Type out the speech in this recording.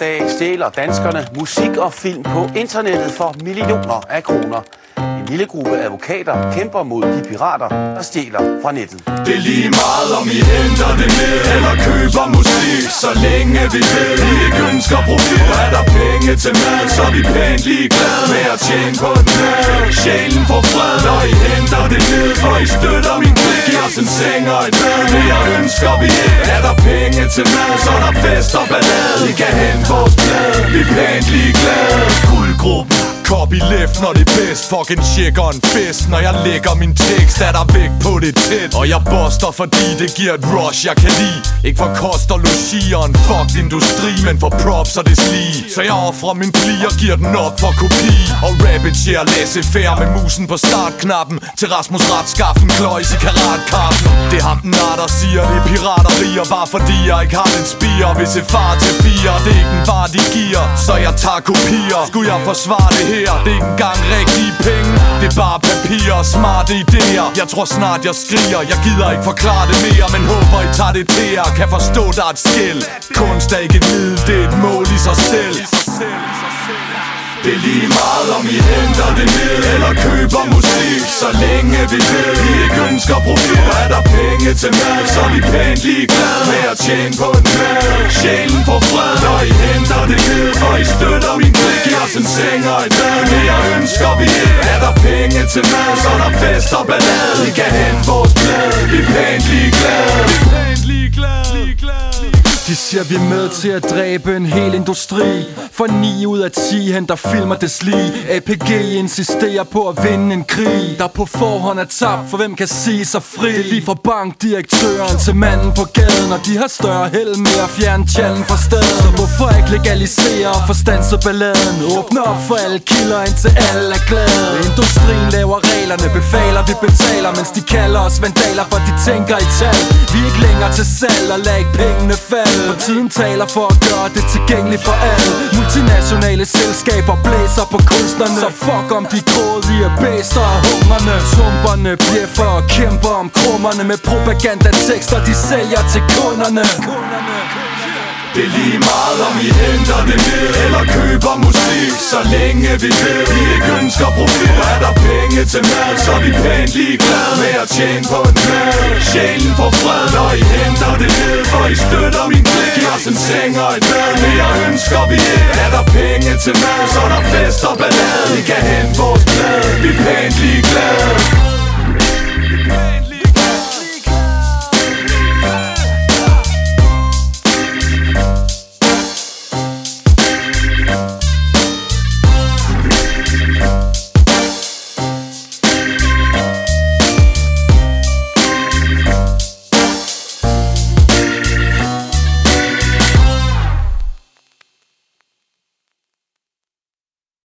dag stjæler danskerne musik og film på internettet for millioner af kroner. En lille gruppe advokater kæmper mod de pirater, der stjæler fra nettet. Det er lige meget om I henter det med Eller køber musik Så længe vi ved I ikke ønsker profit Er der penge til mad Så er vi pænt ligeglade med at tjene på den Sjælen får fred når I et mad jeg ønsker vi ikke Er der penge til mad Så er der fest og ballade. I kan hente vores blad. Vi er pænt ligeglade. Guldgruppen Copy left, når det er bedst. Fucking tjekker en fest Når jeg lægger min tekst Er der væk på det tæt. Og jeg boster, fordi det giver et rush, jeg kan lide. Ikke for kost og logi og en fucked industri Men for props og det slige Så jeg offrer min pli og giver den op for kopi. Og rabbit share laissez faire Med musen på startknappen. Til Rasmus Ratskaffen Kløjs i karatkappen der siger Det er pirateri Og bare fordi jeg ikke har den spire. Hvis jeg far til fire Det er ikke en bar de giver Så jeg tager kopier. Skulle jeg forsvare det her? Det er ikke engang rigtige penge. Det er bare papir og smarte idéer. Jeg tror snart jeg skriger. Jeg gider ikke forklare det mere Men håber I tager det til jer. Kan forstå der er et skæld. Kunst er ikke et middel Det er et mål i sig selv det er lige meget om I henter det ned Eller køber musik. Så længe vi ved I ikke ønsker profit Er der penge til mad. Så er vi pænt lige ligeglade med at tjene på en mad Sjælen får fred når I henter det ned. Og I støtter min klik Giv os en seng og et bad. Mere ønsker vi ikke Er der penge til mad. Så er der fest og ballade I kan hente vores blad Vi er pænt ligeglade. Vi siger vi med til at dræbe en hel industri. For 9 ud af 10 henter filmer det lige APG insisterer på at vinde en krig Der på forhånd er tabt, for hvem kan sige sig fri? Det er lige fra bankdirektøren til manden på gaden Og de har større held med at fjerne tjallen fra stedet. Så hvorfor ikke legalisere og forstanse balladen? Åbne op for alle kilder indtil alle er glade. Industrien laver reglerne, befaler vi betaler Mens de kalder os vandaler, for de tænker i tal. Vi er ikke længere til salg og lad ikke pengene falde tiden taler for at gøre det tilgængeligt for alle. Multinationale selskaber blæser på kunstnerne. Så fuck om de grådige bæster og hungerne Tumperne bliver for at kæmpe om krummerne Med propagandatekster de sælger til kunderne. Det er lige meget om I henter det ned Eller køber musik. Så længe vi ved Vi ikke ønsker profit Er der penge til mad. Så vi pænt ligeglade med at tjene på en mad Sjælen får fred når I henter det ned For I støtter min os en seng og et bad. Mere ønsker vi ikke Er der penge til mad Så er der fest og ballade. Vi kan hente vores blad Vi er pænt ligeglade.